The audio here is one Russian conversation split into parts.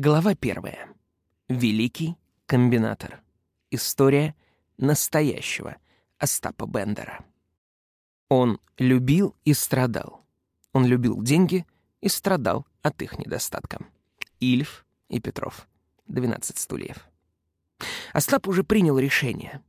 Глава первая. Великий комбинатор. История настоящего Остапа Бендера. Он любил и страдал. Он любил деньги и страдал от их недостатка. Ильф и Петров. 12 стульев. Остап уже принял решение.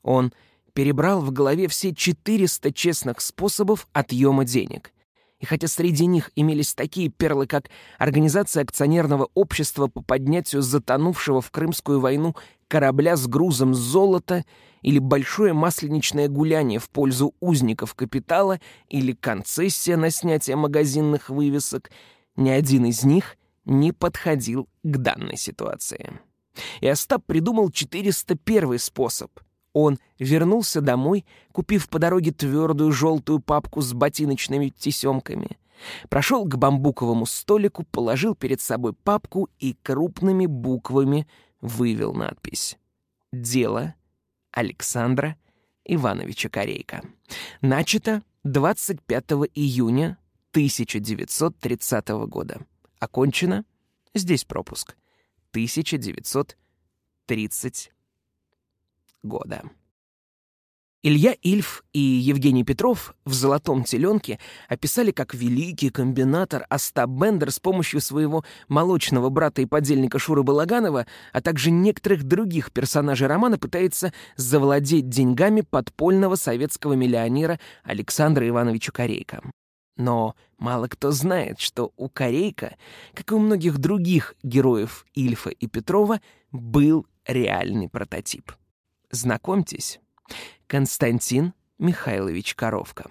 Он перебрал в голове все 400 честных способов отъема денег. И хотя среди них имелись такие перлы, как Организация акционерного общества по поднятию затонувшего в Крымскую войну корабля с грузом золота или большое масленичное гуляние в пользу узников капитала или концессия на снятие магазинных вывесок, ни один из них не подходил к данной ситуации. И Остап придумал 401 способ — он вернулся домой, купив по дороге твердую желтую папку с ботиночными тесемками. Прошел к бамбуковому столику, положил перед собой папку и крупными буквами вывел надпись «Дело Александра Ивановича Корейка». Начато 25 июня 1930 года. Окончено, здесь пропуск, 1930 года. Илья Ильф и Евгений Петров в «Золотом теленке» описали, как великий комбинатор Остап Бендер с помощью своего молочного брата и подельника Шуры Балаганова, а также некоторых других персонажей романа пытается завладеть деньгами подпольного советского миллионера Александра Ивановича Корейка. Но мало кто знает, что у Корейка, как и у многих других героев Ильфа и Петрова, был реальный прототип — Знакомьтесь, Константин Михайлович Коровка.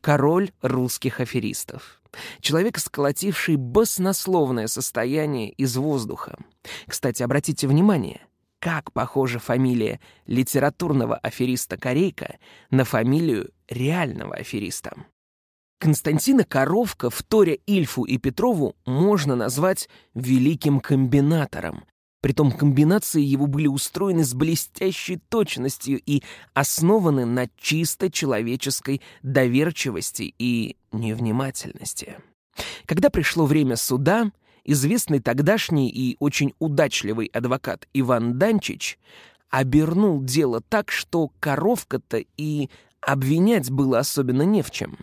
Король русских аферистов. Человек, сколотивший баснословное состояние из воздуха. Кстати, обратите внимание, как похожа фамилия литературного афериста Корейка на фамилию реального афериста. Константина Коровка в Торе Ильфу и Петрову можно назвать великим комбинатором, Притом комбинации его были устроены с блестящей точностью и основаны на чисто человеческой доверчивости и невнимательности. Когда пришло время суда, известный тогдашний и очень удачливый адвокат Иван Данчич обернул дело так, что коровка-то и обвинять было особенно не в чем.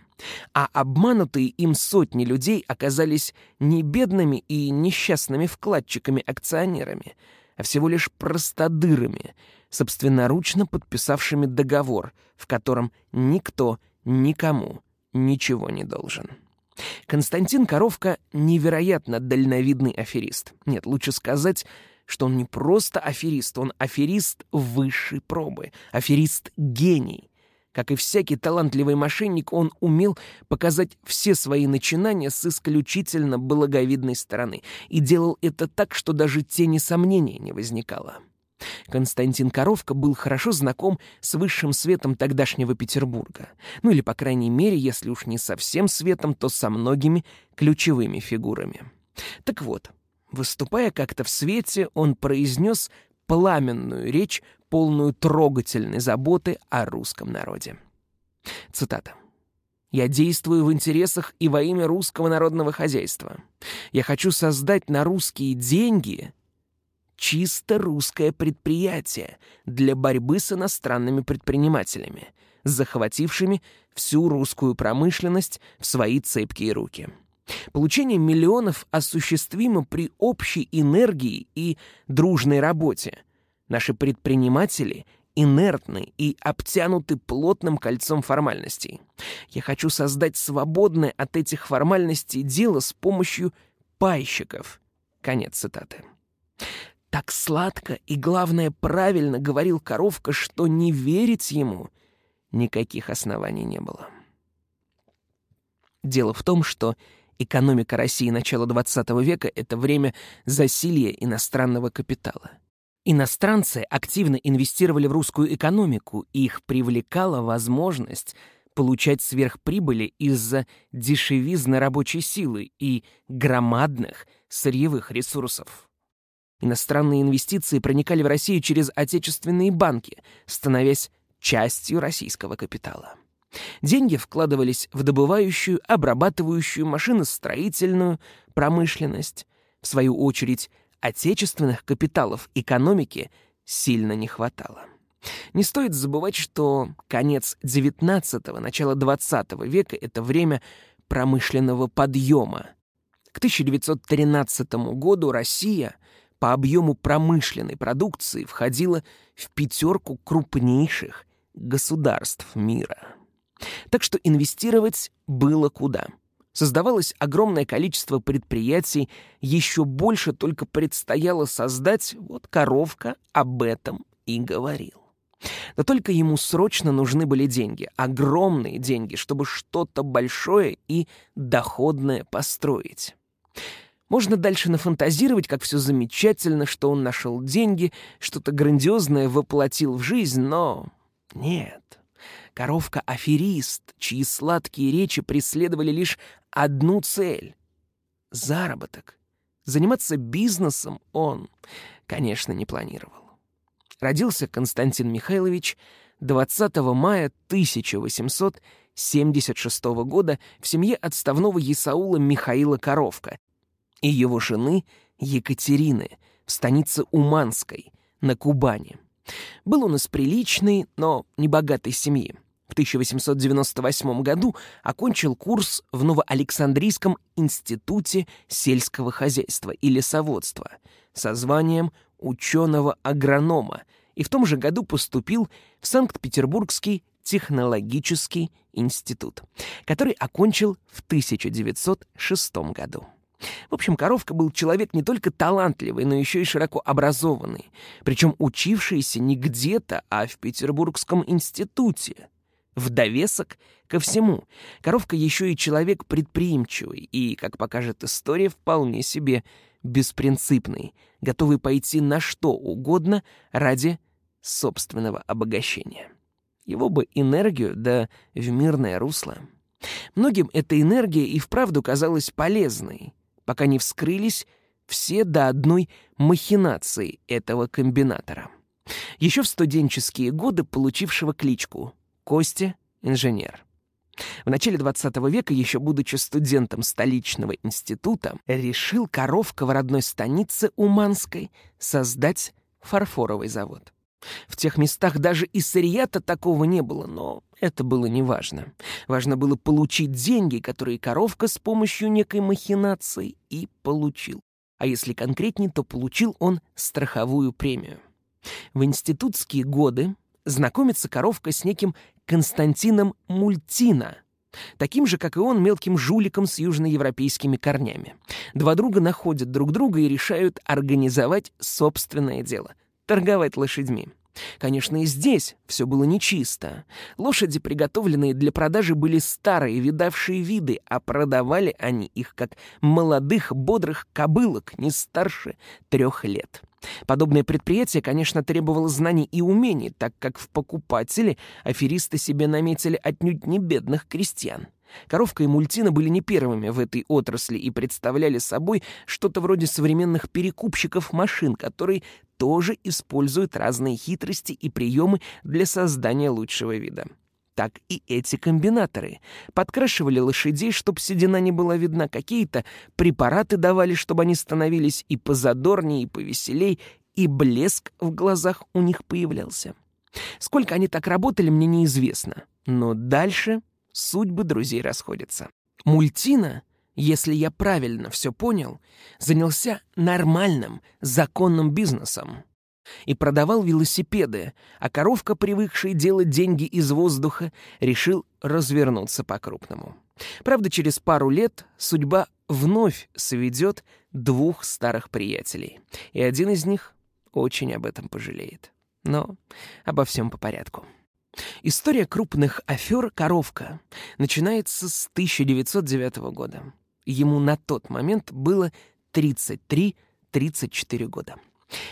А обманутые им сотни людей оказались не бедными и несчастными вкладчиками-акционерами, а всего лишь простодырами, собственноручно подписавшими договор, в котором никто никому ничего не должен. Константин Коровка — невероятно дальновидный аферист. Нет, лучше сказать, что он не просто аферист, он аферист высшей пробы, аферист-гений. Как и всякий талантливый мошенник, он умел показать все свои начинания с исключительно благовидной стороны и делал это так, что даже тени сомнения не возникало. Константин Коровка был хорошо знаком с высшим светом тогдашнего Петербурга. Ну или, по крайней мере, если уж не со всем светом, то со многими ключевыми фигурами. Так вот, выступая как-то в свете, он произнес пламенную речь полную трогательной заботы о русском народе. Цитата. «Я действую в интересах и во имя русского народного хозяйства. Я хочу создать на русские деньги чисто русское предприятие для борьбы с иностранными предпринимателями, захватившими всю русскую промышленность в свои цепкие руки». Получение миллионов осуществимо при общей энергии и дружной работе, Наши предприниматели инертны и обтянуты плотным кольцом формальностей. Я хочу создать свободное от этих формальностей дело с помощью пайщиков. Конец цитаты. Так сладко и, главное, правильно говорил Коровка, что не верить ему никаких оснований не было. Дело в том, что экономика России начала XX века — это время засилья иностранного капитала — Иностранцы активно инвестировали в русскую экономику, и их привлекала возможность получать сверхприбыли из-за дешевизны рабочей силы и громадных сырьевых ресурсов. Иностранные инвестиции проникали в Россию через отечественные банки, становясь частью российского капитала. Деньги вкладывались в добывающую, обрабатывающую, машиностроительную промышленность. В свою очередь, отечественных капиталов экономики сильно не хватало. Не стоит забывать, что конец XIX – начало XX века – это время промышленного подъема. К 1913 году Россия по объему промышленной продукции входила в пятерку крупнейших государств мира. Так что инвестировать было куда. Создавалось огромное количество предприятий, еще больше только предстояло создать, вот коровка об этом и говорил. Да только ему срочно нужны были деньги, огромные деньги, чтобы что-то большое и доходное построить. Можно дальше нафантазировать, как все замечательно, что он нашел деньги, что-то грандиозное воплотил в жизнь, но нет. Коровка — аферист, чьи сладкие речи преследовали лишь одну цель — заработок. Заниматься бизнесом он, конечно, не планировал. Родился Константин Михайлович 20 мая 1876 года в семье отставного Есаула Михаила Коровка и его жены Екатерины в станице Уманской на Кубани. Был он из приличной, но небогатой семьи. В 1898 году окончил курс в Новоалександрийском институте сельского хозяйства и лесоводства со званием ученого-агронома и в том же году поступил в Санкт-Петербургский технологический институт, который окончил в 1906 году. В общем, Коровка был человек не только талантливый, но еще и широко образованный, причем учившийся не где-то, а в Петербургском институте. В довесок ко всему, Коровка еще и человек предприимчивый и, как покажет история, вполне себе беспринципный, готовый пойти на что угодно ради собственного обогащения. Его бы энергию, да в мирное русло. Многим эта энергия и вправду казалась полезной, пока не вскрылись все до одной махинации этого комбинатора. Еще в студенческие годы получившего кличку Костя — инженер. В начале 20 века, еще будучи студентом столичного института, решил Коровка в родной станице Уманской создать фарфоровый завод. В тех местах даже и сырья-то такого не было, но это было неважно. Важно было получить деньги, которые коровка с помощью некой махинации и получил. А если конкретнее, то получил он страховую премию. В институтские годы знакомится коровка с неким Константином Мультино, таким же, как и он, мелким жуликом с южноевропейскими корнями. Два друга находят друг друга и решают организовать собственное дело — торговать лошадьми. Конечно, и здесь все было нечисто. Лошади, приготовленные для продажи, были старые, видавшие виды, а продавали они их как молодых, бодрых кобылок, не старше трех лет. Подобное предприятие, конечно, требовало знаний и умений, так как в покупатели аферисты себе наметили отнюдь не бедных крестьян. Коровка и мультина были не первыми в этой отрасли и представляли собой что-то вроде современных перекупщиков машин, которые тоже используют разные хитрости и приемы для создания лучшего вида. Так и эти комбинаторы. Подкрашивали лошадей, чтоб седина не была видна, какие-то препараты давали, чтобы они становились и позадорнее, и повеселей, и блеск в глазах у них появлялся. Сколько они так работали, мне неизвестно. Но дальше судьбы друзей расходятся. Мультина, если я правильно все понял, занялся нормальным, законным бизнесом и продавал велосипеды, а коровка, привыкшая делать деньги из воздуха, решил развернуться по-крупному. Правда, через пару лет судьба вновь сведет двух старых приятелей, и один из них очень об этом пожалеет. Но обо всем по порядку. История крупных афер «Коровка» начинается с 1909 года. Ему на тот момент было 33-34 года.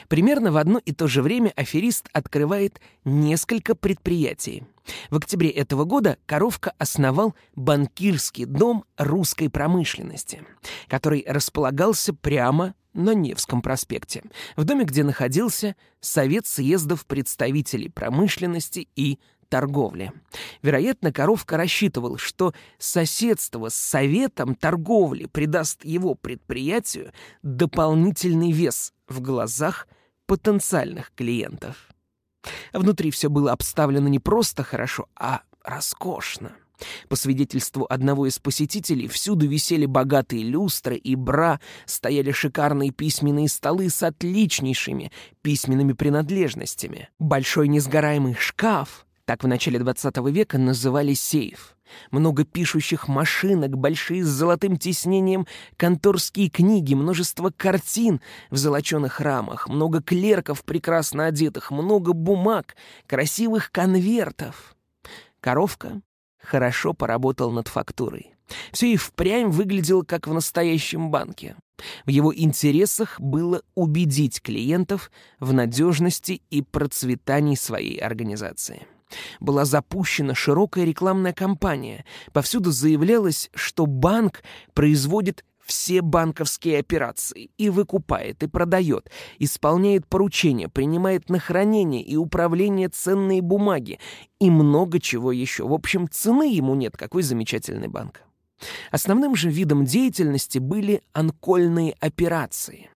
Примерно в одно и то же время аферист открывает несколько предприятий. В октябре этого года Коровка основал банкирский дом русской промышленности, который располагался прямо на Невском проспекте, в доме, где находился Совет съездов представителей промышленности и торговли. Вероятно, Коровка рассчитывал, что соседство с Советом торговли придаст его предприятию дополнительный вес в глазах потенциальных клиентов. Внутри все было обставлено не просто хорошо, а роскошно. По свидетельству одного из посетителей, всюду висели богатые люстры и бра, стояли шикарные письменные столы с отличнейшими письменными принадлежностями. Большой несгораемый шкаф, так в начале 20 века называли сейф. Много пишущих машинок, большие с золотым тиснением конторские книги, множество картин в золоченых рамах, много клерков, прекрасно одетых, много бумаг, красивых конвертов. Коровка хорошо поработал над фактурой. Все и впрямь выглядело, как в настоящем банке. В его интересах было убедить клиентов в надежности и процветании своей организации. Была запущена широкая рекламная кампания. Повсюду заявлялось, что банк производит все банковские операции и выкупает, и продает, исполняет поручения, принимает на хранение и управление ценные бумаги и много чего еще. В общем, цены ему нет, какой замечательный банк. Основным же видом деятельности были анкольные операции.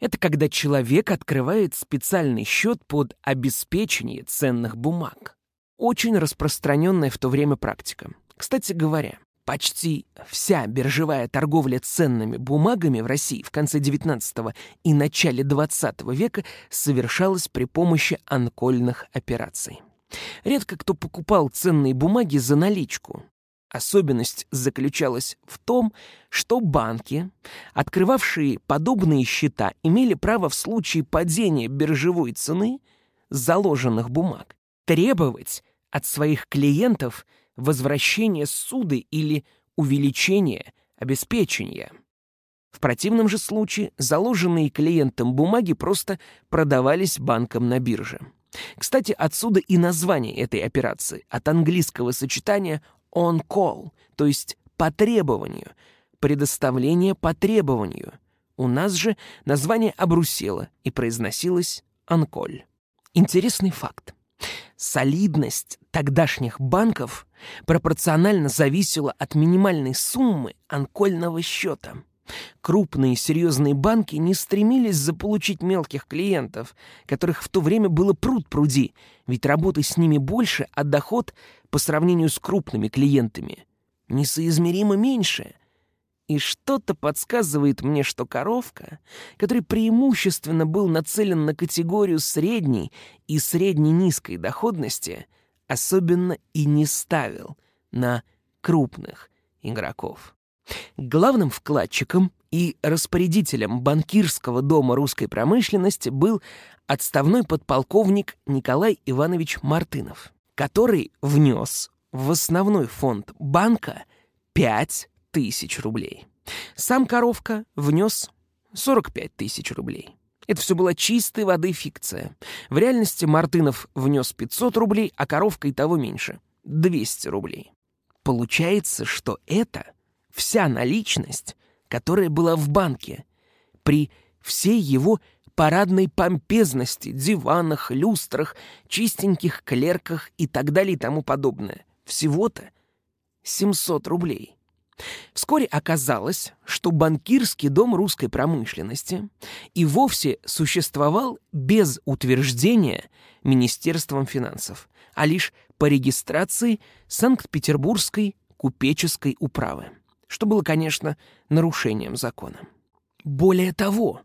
Это когда человек открывает специальный счет под обеспечение ценных бумаг. Очень распространенная в то время практика. Кстати говоря, Почти вся биржевая торговля ценными бумагами в России в конце XIX и начале XX века совершалась при помощи анкольных операций. Редко кто покупал ценные бумаги за наличку. Особенность заключалась в том, что банки, открывавшие подобные счета, имели право в случае падения биржевой цены заложенных бумаг требовать от своих клиентов – возвращение суды или увеличение обеспечения. В противном же случае заложенные клиентам бумаги просто продавались банкам на бирже. Кстати, отсюда и название этой операции, от английского сочетания on call, то есть по требованию, предоставление по требованию. У нас же название обрусело и произносилось «анколь». Интересный факт. Солидность тогдашних банков пропорционально зависела от минимальной суммы анкольного счета. Крупные серьезные банки не стремились заполучить мелких клиентов, которых в то время было пруд пруди, ведь работы с ними больше, а доход по сравнению с крупными клиентами несоизмеримо меньше — и что-то подсказывает мне, что коровка, который преимущественно был нацелен на категорию средней и средне-низкой доходности, особенно и не ставил на крупных игроков. Главным вкладчиком и распорядителем банкирского дома русской промышленности был отставной подполковник Николай Иванович Мартынов, который внес в основной фонд банка 5 тысяч рублей. Сам коровка внес 45 тысяч рублей. Это все была чистой воды фикция. В реальности Мартынов внес 500 рублей, а коровка и того меньше — 200 рублей. Получается, что это вся наличность, которая была в банке, при всей его парадной помпезности, диванах, люстрах, чистеньких клерках и так далее и тому подобное. Всего-то 700 рублей. Вскоре оказалось, что банкирский дом русской промышленности и вовсе существовал без утверждения Министерством финансов, а лишь по регистрации Санкт-Петербургской купеческой управы, что было, конечно, нарушением закона. Более того,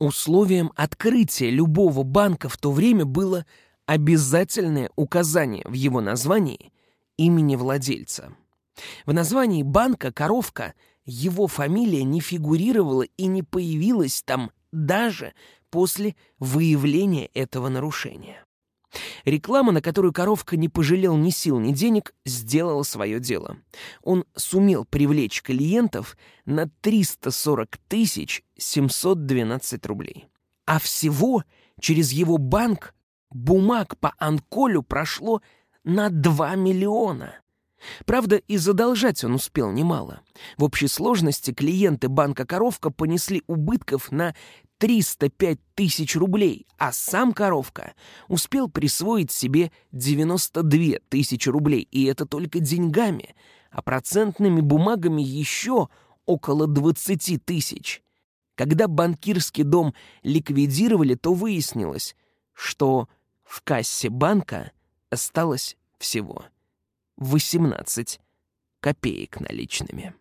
условием открытия любого банка в то время было обязательное указание в его названии имени владельца – в названии банка «Коровка» его фамилия не фигурировала и не появилась там даже после выявления этого нарушения. Реклама, на которую коровка не пожалел ни сил, ни денег, сделала свое дело. Он сумел привлечь клиентов на 340 тысяч 712 рублей. А всего через его банк бумаг по Анколю прошло на 2 миллиона. Правда, и задолжать он успел немало. В общей сложности клиенты банка «Коровка» понесли убытков на 305 тысяч рублей, а сам «Коровка» успел присвоить себе 92 тысячи рублей, и это только деньгами, а процентными бумагами еще около 20 тысяч. Когда банкирский дом ликвидировали, то выяснилось, что в кассе банка осталось всего 18 копеек наличными.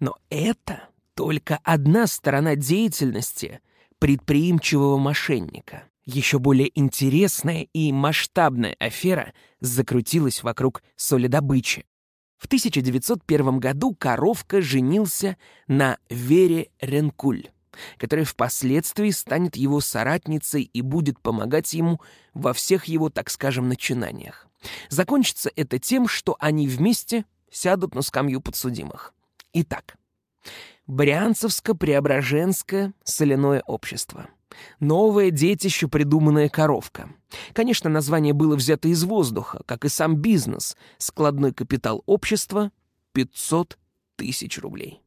Но это только одна сторона деятельности предприимчивого мошенника. Еще более интересная и масштабная афера закрутилась вокруг солидобычи. В 1901 году Коровка женился на Вере Ренкуль, которая впоследствии станет его соратницей и будет помогать ему во всех его, так скажем, начинаниях. Закончится это тем, что они вместе сядут на скамью подсудимых. Итак, Брянцевско-Преображенское соляное общество. Новое детище, придуманная коровка. Конечно, название было взято из воздуха, как и сам бизнес. Складной капитал общества — 500 тысяч рублей.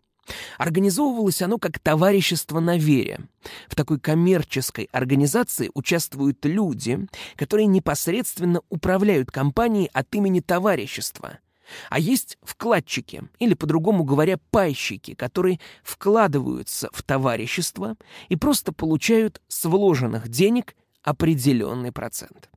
Организовывалось оно как товарищество на вере. В такой коммерческой организации участвуют люди, которые непосредственно управляют компанией от имени товарищества. А есть вкладчики, или, по-другому говоря, пайщики, которые вкладываются в товарищество и просто получают с вложенных денег определенный процент.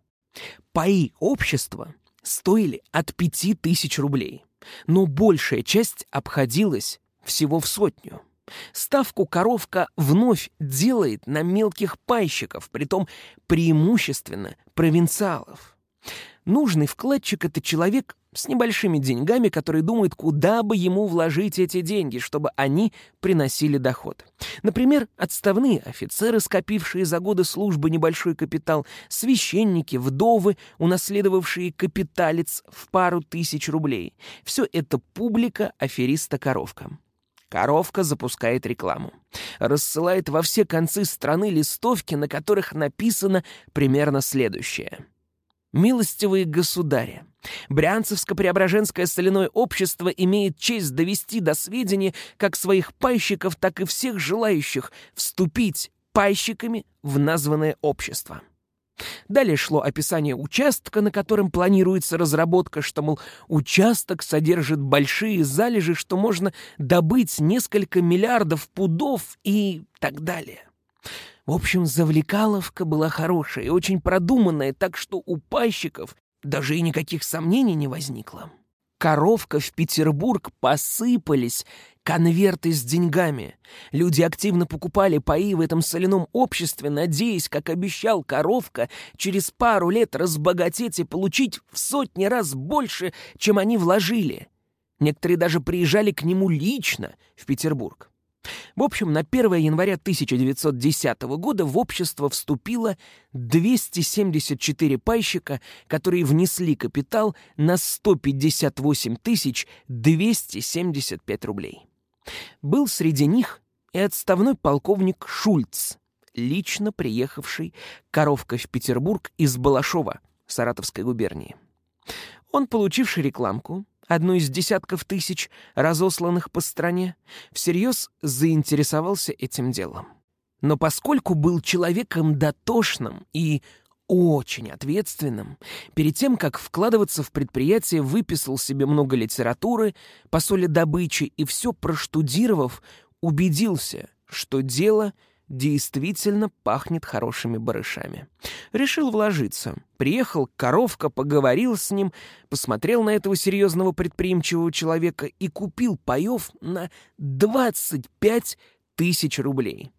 Паи общества стоили от пяти тысяч рублей, но большая часть обходилась всего в сотню. Ставку коровка вновь делает на мелких пайщиков, притом преимущественно провинциалов. Нужный вкладчик — это человек с небольшими деньгами, который думает, куда бы ему вложить эти деньги, чтобы они приносили доход. Например, отставные офицеры, скопившие за годы службы небольшой капитал, священники, вдовы, унаследовавшие капиталец в пару тысяч рублей. Все это публика афериста-коровка. Коровка запускает рекламу. Рассылает во все концы страны листовки, на которых написано примерно следующее — Милостивые государи, Брянцевско-Преображенское соляное общество имеет честь довести до сведения как своих пайщиков, так и всех желающих вступить пайщиками в названное общество. Далее шло описание участка, на котором планируется разработка, что, мол, участок содержит большие залежи, что можно добыть несколько миллиардов пудов и так далее. В общем, завлекаловка была хорошая и очень продуманная, так что у пайщиков даже и никаких сомнений не возникло. Коровка в Петербург посыпались конверты с деньгами. Люди активно покупали паи в этом соляном обществе, надеясь, как обещал Коровка, через пару лет разбогатеть и получить в сотни раз больше, чем они вложили. Некоторые даже приезжали к нему лично в Петербург. В общем, на 1 января 1910 года в общество вступило 274 пайщика, которые внесли капитал на 158 275 рублей. Был среди них и отставной полковник Шульц, лично приехавший коровка в Петербург из Балашова, Саратовской губернии. Он, получивший рекламку, одну из десятков тысяч, разосланных по стране, всерьез заинтересовался этим делом. Но поскольку был человеком дотошным и очень ответственным, перед тем, как вкладываться в предприятие, выписал себе много литературы по соли добычи и все проштудировав, убедился, что дело — действительно пахнет хорошими барышами. Решил вложиться. Приехал коровка, поговорил с ним, посмотрел на этого серьезного предприимчивого человека и купил паев на 25 тысяч рублей.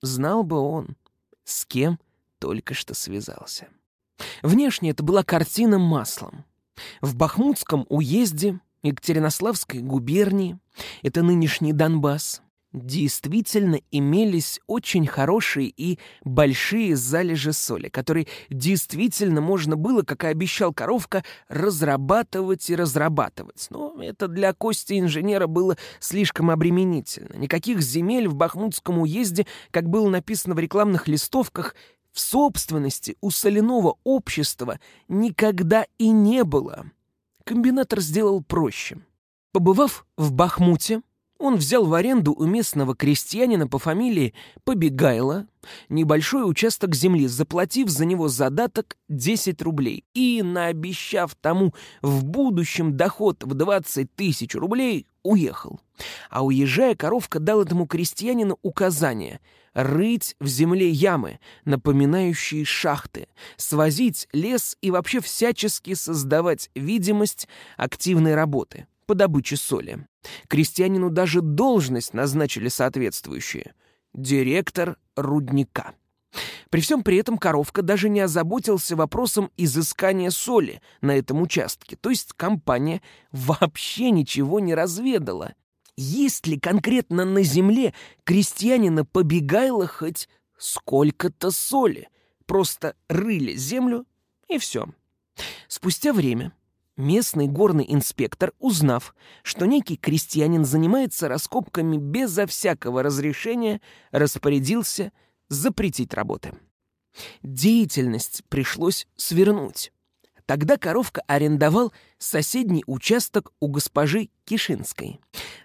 Знал бы он, с кем только что связался. Внешне это была картина маслом. В Бахмутском уезде Екатеринославской губернии, это нынешний Донбасс, действительно имелись очень хорошие и большие залежи соли, которые действительно можно было, как и обещал Коровка, разрабатывать и разрабатывать. Но это для Кости инженера было слишком обременительно. Никаких земель в Бахмутском уезде, как было написано в рекламных листовках, в собственности у соляного общества никогда и не было. Комбинатор сделал проще. Побывав в Бахмуте, он взял в аренду у местного крестьянина по фамилии Побегайло небольшой участок земли, заплатив за него задаток 10 рублей и, наобещав тому в будущем доход в 20 тысяч рублей, уехал. А уезжая, коровка дал этому крестьянину указание рыть в земле ямы, напоминающие шахты, свозить лес и вообще всячески создавать видимость активной работы по добыче соли. Крестьянину даже должность назначили соответствующую — директор рудника. При всем при этом коровка даже не озаботился вопросом изыскания соли на этом участке, то есть компания вообще ничего не разведала. Есть ли конкретно на земле крестьянина побегайло хоть сколько-то соли? Просто рыли землю и все. Спустя время Местный горный инспектор, узнав, что некий крестьянин занимается раскопками безо всякого разрешения, распорядился запретить работы. Деятельность пришлось свернуть. Тогда коровка арендовал соседний участок у госпожи Кишинской.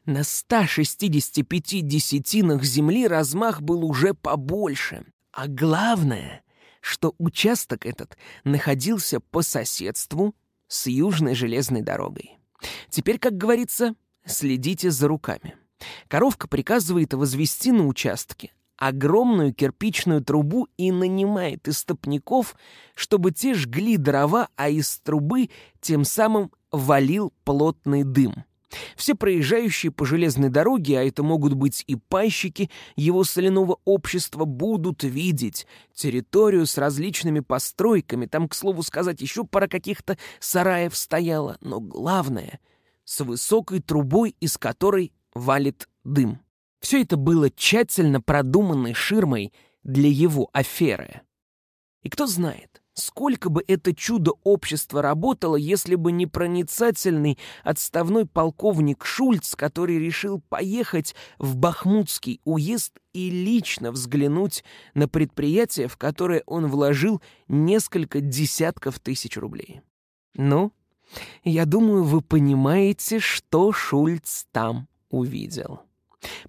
На 165 десятинах земли размах был уже побольше. А главное, что участок этот находился по соседству с южной железной дорогой. Теперь, как говорится, следите за руками. Коровка приказывает возвести на участке огромную кирпичную трубу и нанимает истопников, чтобы те жгли дрова, а из трубы тем самым валил плотный дым. Все проезжающие по железной дороге, а это могут быть и пайщики его соляного общества, будут видеть территорию с различными постройками. Там, к слову сказать, еще пара каких-то сараев стояла. Но главное — с высокой трубой, из которой валит дым. Все это было тщательно продуманной ширмой для его аферы. И кто знает, Сколько бы это чудо общества работало, если бы не проницательный отставной полковник Шульц, который решил поехать в Бахмутский уезд и лично взглянуть на предприятие, в которое он вложил несколько десятков тысяч рублей. Ну, я думаю, вы понимаете, что Шульц там увидел.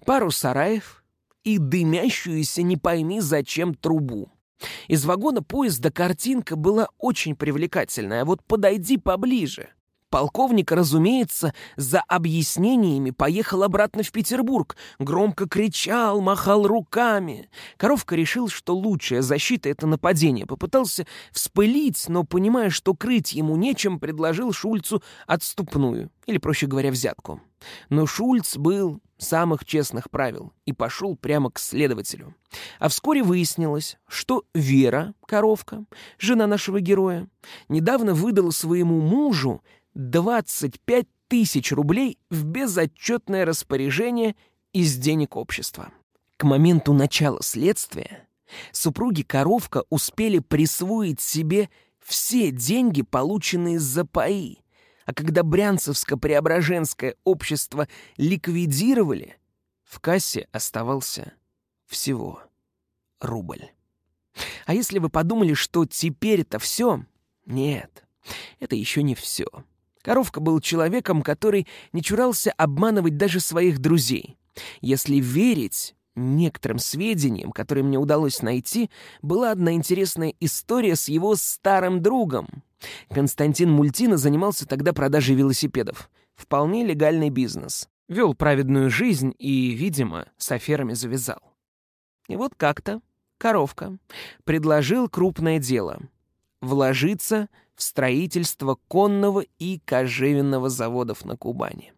Пару сараев и дымящуюся не пойми зачем трубу. Из вагона поезда картинка была очень привлекательная, вот подойди поближе. Полковник, разумеется, за объяснениями поехал обратно в Петербург, громко кричал, махал руками. Коровка решил, что лучшая защита — это нападение. Попытался вспылить, но, понимая, что крыть ему нечем, предложил Шульцу отступную, или, проще говоря, взятку. Но Шульц был самых честных правил и пошел прямо к следователю. А вскоре выяснилось, что Вера, коровка, жена нашего героя, недавно выдала своему мужу 25 тысяч рублей в безотчетное распоряжение из денег общества. К моменту начала следствия супруги Коровка успели присвоить себе все деньги, полученные за паи, а когда Брянцевско-Преображенское общество ликвидировали, в кассе оставался всего рубль. А если вы подумали, что теперь это все? Нет, это еще не все. Коровка был человеком, который не чурался обманывать даже своих друзей. Если верить некоторым сведениям, которые мне удалось найти, была одна интересная история с его старым другом. Константин Мультина занимался тогда продажей велосипедов. Вполне легальный бизнес. Вел праведную жизнь и, видимо, с аферами завязал. И вот как-то коровка предложил крупное дело — вложиться в строительство конного и кожевенного заводов на Кубани.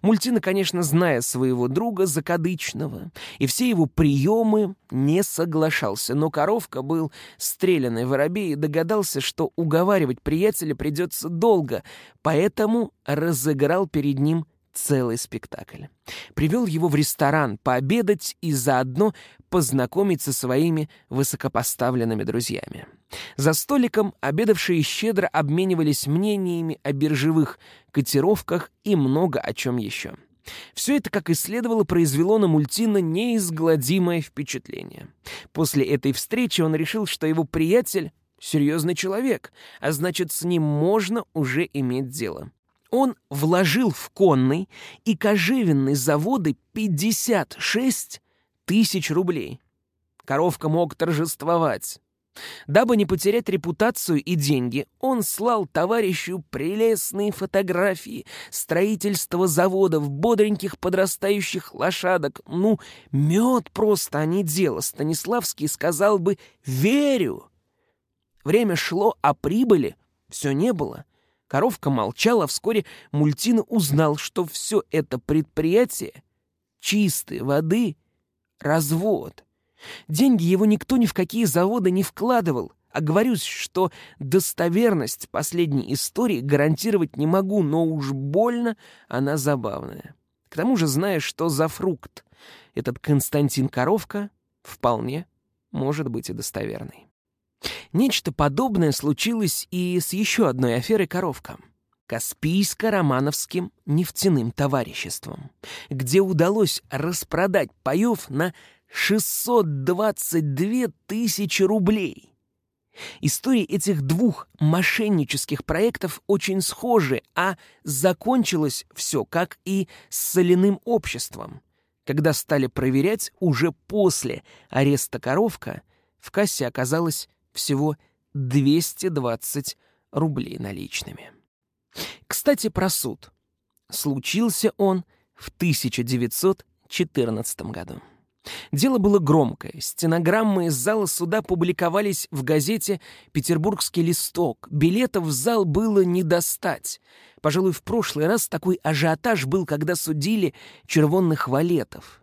Мультина, конечно, зная своего друга закадычного и все его приемы, не соглашался, но коровка был стрелянный воробей и догадался, что уговаривать приятеля придется долго, поэтому разыграл перед ним целый спектакль. Привел его в ресторан пообедать и заодно познакомиться со своими высокопоставленными друзьями. За столиком обедавшие щедро обменивались мнениями о биржевых котировках и много о чем еще. Все это, как и следовало, произвело на Мультина неизгладимое впечатление. После этой встречи он решил, что его приятель — серьезный человек, а значит, с ним можно уже иметь дело. Он вложил в конный и кожевенный заводы 56 тысяч рублей. Коровка мог торжествовать. Дабы не потерять репутацию и деньги, он слал товарищу прелестные фотографии строительства заводов, бодреньких подрастающих лошадок. Ну, мед просто, а не дело. Станиславский сказал бы «верю». Время шло, а прибыли все не было. Коровка молчала, вскоре Мультина узнал, что все это предприятие чистой воды развод. Деньги его никто ни в какие заводы не вкладывал, а говорю, что достоверность последней истории гарантировать не могу, но уж больно она забавная. К тому же, зная, что за фрукт этот Константин Коровка, вполне может быть и достоверный. Нечто подобное случилось и с еще одной аферой «Коровка» — Каспийско-Романовским нефтяным товариществом, где удалось распродать паев на 622 тысячи рублей. Истории этих двух мошеннических проектов очень схожи, а закончилось все, как и с соляным обществом, когда стали проверять уже после ареста коровка, в кассе оказалось всего 220 рублей наличными. Кстати, про суд. Случился он в 1914 году. Дело было громкое. Стенограммы из зала суда публиковались в газете «Петербургский листок». Билетов в зал было не достать. Пожалуй, в прошлый раз такой ажиотаж был, когда судили червонных валетов.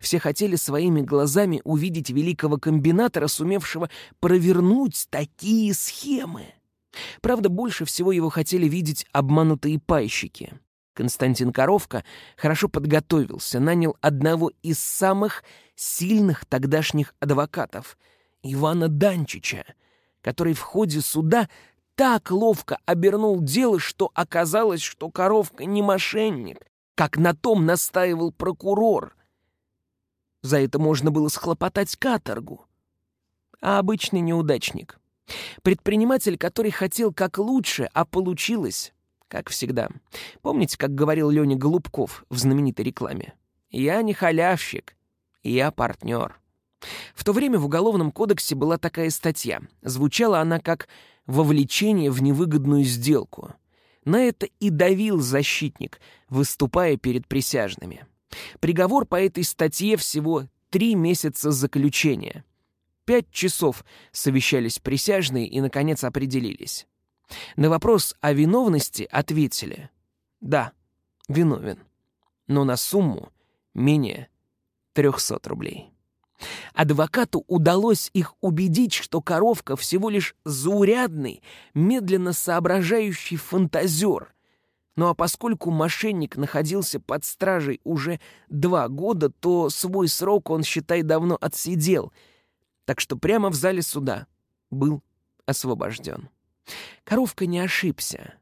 Все хотели своими глазами увидеть великого комбинатора, сумевшего провернуть такие схемы. Правда, больше всего его хотели видеть обманутые пайщики. Константин Коровка хорошо подготовился, нанял одного из самых сильных тогдашних адвокатов, Ивана Данчича, который в ходе суда так ловко обернул дело, что оказалось, что Коровка не мошенник, как на том настаивал прокурор. За это можно было схлопотать каторгу. А обычный неудачник. Предприниматель, который хотел как лучше, а получилось как всегда. Помните, как говорил Леня Голубков в знаменитой рекламе? «Я не халявщик, я партнер». В то время в Уголовном кодексе была такая статья. Звучала она как «вовлечение в невыгодную сделку». На это и давил защитник, выступая перед присяжными. Приговор по этой статье всего три месяца заключения. Пять часов совещались присяжные и, наконец, определились. На вопрос о виновности ответили «Да, виновен, но на сумму менее 300 рублей». Адвокату удалось их убедить, что коровка всего лишь заурядный, медленно соображающий фантазер. Ну а поскольку мошенник находился под стражей уже два года, то свой срок он, считай, давно отсидел, так что прямо в зале суда был освобожден. Коровка не ошибся,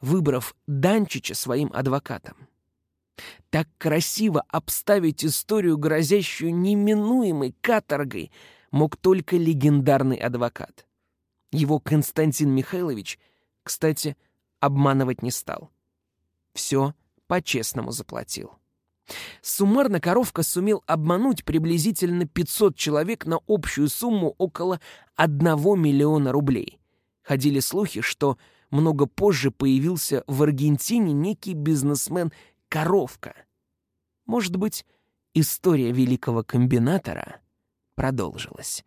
выбрав Данчича своим адвокатом. Так красиво обставить историю, грозящую неминуемой каторгой, мог только легендарный адвокат. Его Константин Михайлович, кстати, обманывать не стал. Все по-честному заплатил. Суммарно коровка сумел обмануть приблизительно 500 человек на общую сумму около 1 миллиона рублей. Ходили слухи, что много позже появился в Аргентине некий бизнесмен Коровка. Может быть, история великого комбинатора продолжилась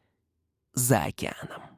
за океаном.